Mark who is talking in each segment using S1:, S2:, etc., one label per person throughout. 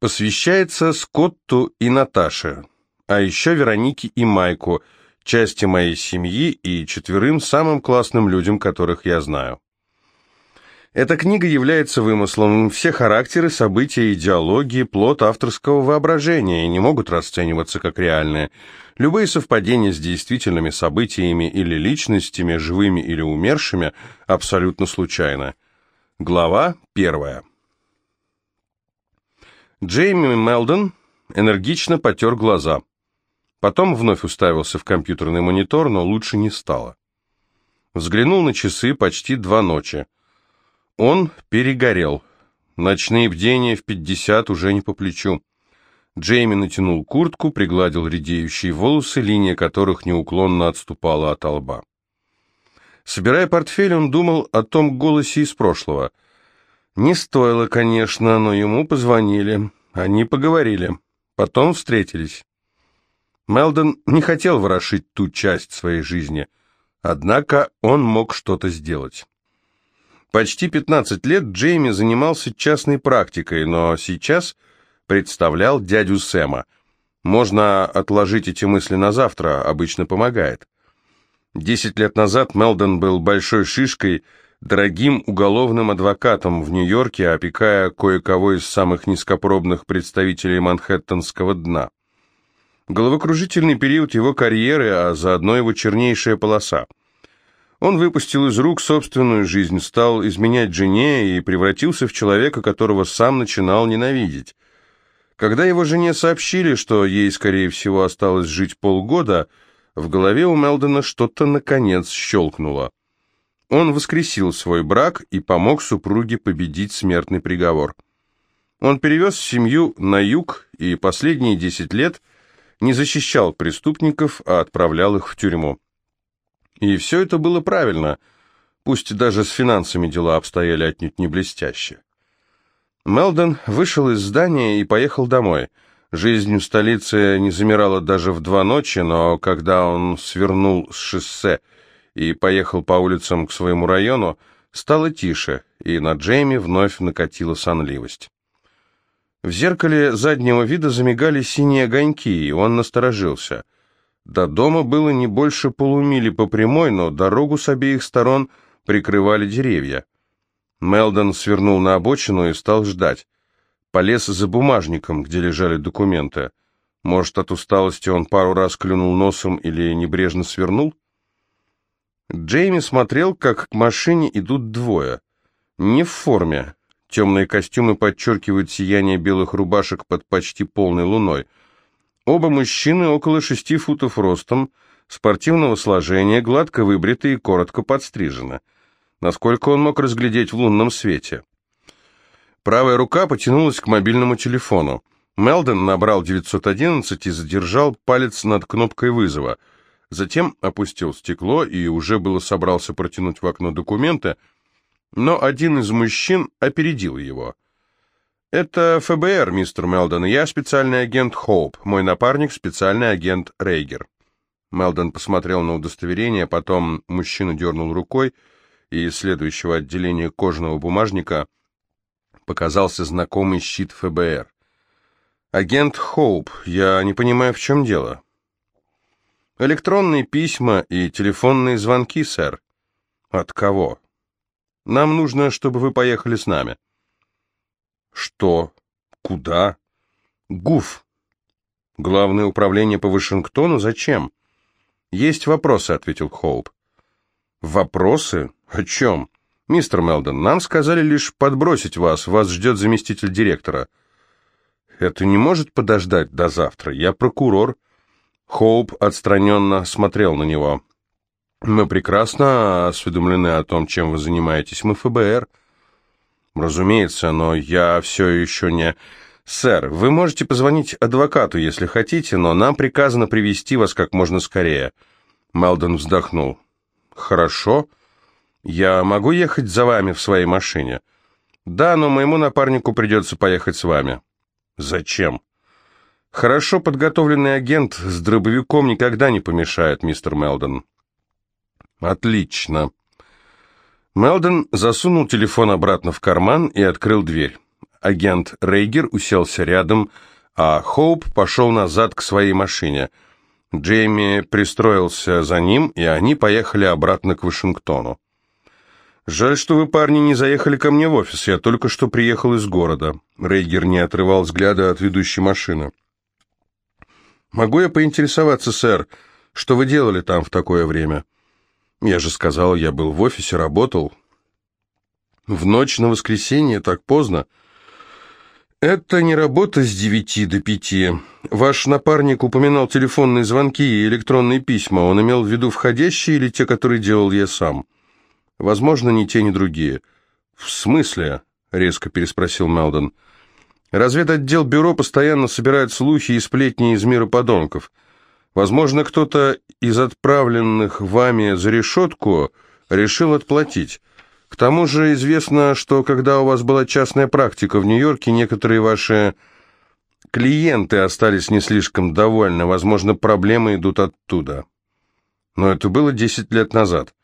S1: Посвящается Скотту и Наташе, а еще Веронике и Майку, части моей семьи и четверым самым классным людям, которых я знаю. Эта книга является вымыслом. Все характеры, события, идеологии, плод авторского воображения и не могут расцениваться как реальные. Любые совпадения с действительными событиями или личностями, живыми или умершими, абсолютно случайны. Глава первая. Джейми Мелдон энергично потер глаза. Потом вновь уставился в компьютерный монитор, но лучше не стало. Взглянул на часы почти два ночи. Он перегорел. Ночные бдения в пятьдесят уже не по плечу. Джейми натянул куртку, пригладил редеющие волосы, линия которых неуклонно отступала от лба. Собирая портфель, он думал о том голосе из прошлого. Не стоило, конечно, но ему позвонили. Они поговорили. Потом встретились. Мелдон не хотел ворошить ту часть своей жизни, однако он мог что-то сделать. Почти 15 лет Джейми занимался частной практикой, но сейчас представлял дядю Сэма. Можно отложить эти мысли на завтра, обычно помогает. Десять лет назад Мелдон был большой шишкой, дорогим уголовным адвокатом в Нью-Йорке, опекая кое-кого из самых низкопробных представителей манхэттенского дна. Головокружительный период его карьеры, а заодно его чернейшая полоса – он выпустил из рук собственную жизнь, стал изменять жене и превратился в человека, которого сам начинал ненавидеть. Когда его жене сообщили, что ей, скорее всего, осталось жить полгода, в голове у Мелдона что-то, наконец, щелкнуло. Он воскресил свой брак и помог супруге победить смертный приговор. Он перевез семью на юг и последние десять лет не защищал преступников, а отправлял их в тюрьму. И все это было правильно, пусть даже с финансами дела обстояли отнюдь не блестяще. Мелдон вышел из здания и поехал домой. Жизнь в столице не замирала даже в два ночи, но когда он свернул с шоссе и поехал по улицам к своему району, стало тише, и на Джейми вновь накатила сонливость. В зеркале заднего вида замигали синие огоньки, и он насторожился — до дома было не больше полумили по прямой, но дорогу с обеих сторон прикрывали деревья. Мелдон свернул на обочину и стал ждать. Полез за бумажником, где лежали документы. Может, от усталости он пару раз клюнул носом или небрежно свернул? Джейми смотрел, как к машине идут двое. Не в форме. Темные костюмы подчеркивают сияние белых рубашек под почти полной луной — Оба мужчины около шести футов ростом, спортивного сложения, гладко выбриты и коротко подстрижены. Насколько он мог разглядеть в лунном свете? Правая рука потянулась к мобильному телефону. Мелдон набрал 911 и задержал палец над кнопкой вызова. Затем опустил стекло и уже было собрался протянуть в окно документы, но один из мужчин опередил его. «Это ФБР, мистер Мелдон. Я специальный агент Хоуп. Мой напарник — специальный агент Рейгер». Мелдон посмотрел на удостоверение, потом мужчина дернул рукой, и из следующего отделения кожаного бумажника показался знакомый щит ФБР. «Агент Хоуп, я не понимаю, в чем дело». «Электронные письма и телефонные звонки, сэр». «От кого?» «Нам нужно, чтобы вы поехали с нами». Что? Куда? ГУФ. Главное управление по Вашингтону? Зачем? Есть вопросы, ответил Хоуп. Вопросы? О чем? Мистер Мелдон, нам сказали лишь подбросить вас. Вас ждет заместитель директора. Это не может подождать до завтра. Я прокурор. Хоуп отстраненно смотрел на него. Мы прекрасно осведомлены о том, чем вы занимаетесь. Мы ФБР. «Разумеется, но я все еще не...» «Сэр, вы можете позвонить адвокату, если хотите, но нам приказано привести вас как можно скорее». Мелдон вздохнул. «Хорошо. Я могу ехать за вами в своей машине?» «Да, но моему напарнику придется поехать с вами». «Зачем?» «Хорошо подготовленный агент с дробовиком никогда не помешает, мистер Мелдон». «Отлично». Мелдон засунул телефон обратно в карман и открыл дверь. Агент Рейгер уселся рядом, а Хоуп пошел назад к своей машине. Джейми пристроился за ним, и они поехали обратно к Вашингтону. «Жаль, что вы, парни, не заехали ко мне в офис. Я только что приехал из города». Рейгер не отрывал взгляда от ведущей машины. «Могу я поинтересоваться, сэр, что вы делали там в такое время?» «Я же сказал, я был в офисе, работал». «В ночь на воскресенье, так поздно?» «Это не работа с девяти до пяти. Ваш напарник упоминал телефонные звонки и электронные письма. Он имел в виду входящие или те, которые делал я сам?» «Возможно, ни те, ни другие». «В смысле?» — резко переспросил Мелдон. «Разведотдел бюро постоянно собирает слухи и сплетни из мира подонков. Возможно, кто-то из отправленных вами за решетку решил отплатить». К тому же известно, что когда у вас была частная практика в Нью-Йорке, некоторые ваши клиенты остались не слишком довольны. Возможно, проблемы идут оттуда. Но это было 10 лет назад.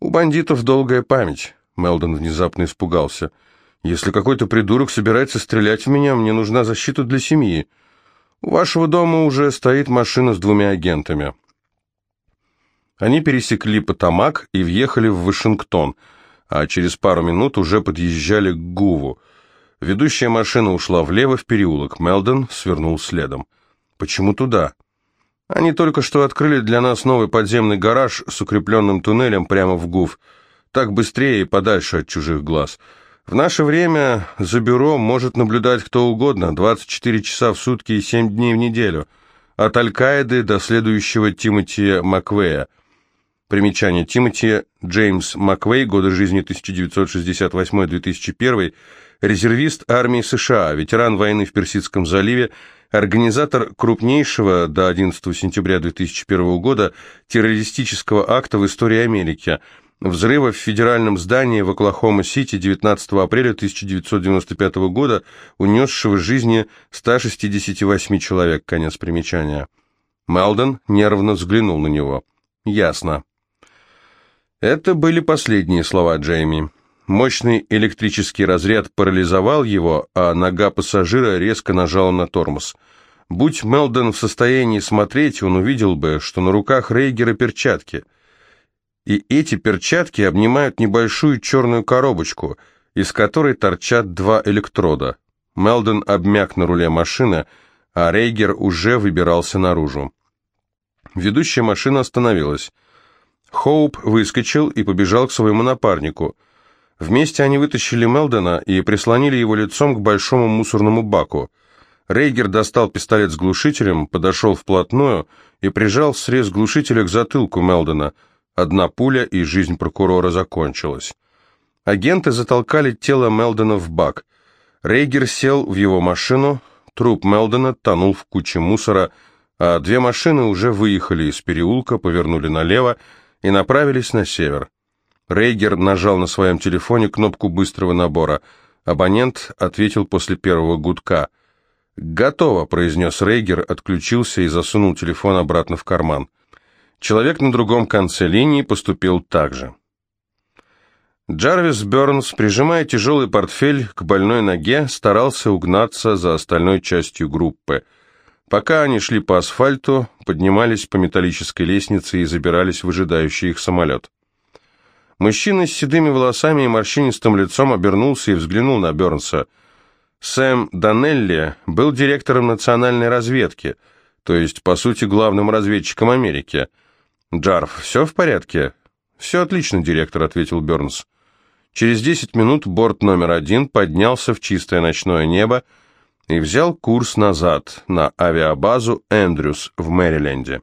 S1: У бандитов долгая память. Мелдон внезапно испугался. Если какой-то придурок собирается стрелять в меня, мне нужна защита для семьи. У вашего дома уже стоит машина с двумя агентами. Они пересекли Потамак и въехали в Вашингтон – а через пару минут уже подъезжали к Гуву. Ведущая машина ушла влево в переулок, Мелдон свернул следом. «Почему туда?» «Они только что открыли для нас новый подземный гараж с укрепленным туннелем прямо в Гув. Так быстрее и подальше от чужих глаз. В наше время за бюро может наблюдать кто угодно, 24 часа в сутки и 7 дней в неделю. От Аль-Каиды до следующего Тимоти Маквея – Примечание. Тимоти Джеймс Маквей, годы жизни 1968-2001, резервист армии США, ветеран войны в Персидском заливе, организатор крупнейшего до 11 сентября 2001 года террористического акта в истории Америки, взрыва в федеральном здании в Оклахома-Сити 19 апреля 1995 года, унесшего жизни 168 человек. Конец примечания. Мелдон нервно взглянул на него. «Ясно. Это были последние слова Джейми. Мощный электрический разряд парализовал его, а нога пассажира резко нажала на тормоз. Будь Мелдон в состоянии смотреть, он увидел бы, что на руках Рейгера перчатки. И эти перчатки обнимают небольшую черную коробочку, из которой торчат два электрода. Мелдон обмяк на руле машины, а Рейгер уже выбирался наружу. Ведущая машина остановилась. Хоуп выскочил и побежал к своему напарнику. Вместе они вытащили Мелдона и прислонили его лицом к большому мусорному баку. Рейгер достал пистолет с глушителем, подошел вплотную и прижал срез глушителя к затылку Мелдона. Одна пуля, и жизнь прокурора закончилась. Агенты затолкали тело Мелдона в бак. Рейгер сел в его машину, труп Мелдона тонул в куче мусора, а две машины уже выехали из переулка, повернули налево и направились на север. Рейгер нажал на своем телефоне кнопку быстрого набора. Абонент ответил после первого гудка. «Готово», — произнес Рейгер, отключился и засунул телефон обратно в карман. Человек на другом конце линии поступил так же. Джарвис Бернс, прижимая тяжелый портфель к больной ноге, старался угнаться за остальной частью группы — Пока они шли по асфальту, поднимались по металлической лестнице и забирались в ожидающий их самолет. Мужчина с седыми волосами и морщинистым лицом обернулся и взглянул на Бернса. Сэм Данелли был директором национальной разведки, то есть, по сути, главным разведчиком Америки. «Джарф, все в порядке?» «Все отлично, директор», — ответил Бернс. Через десять минут борт номер один поднялся в чистое ночное небо, и взял курс назад на авиабазу Эндрюс в Мэриленде.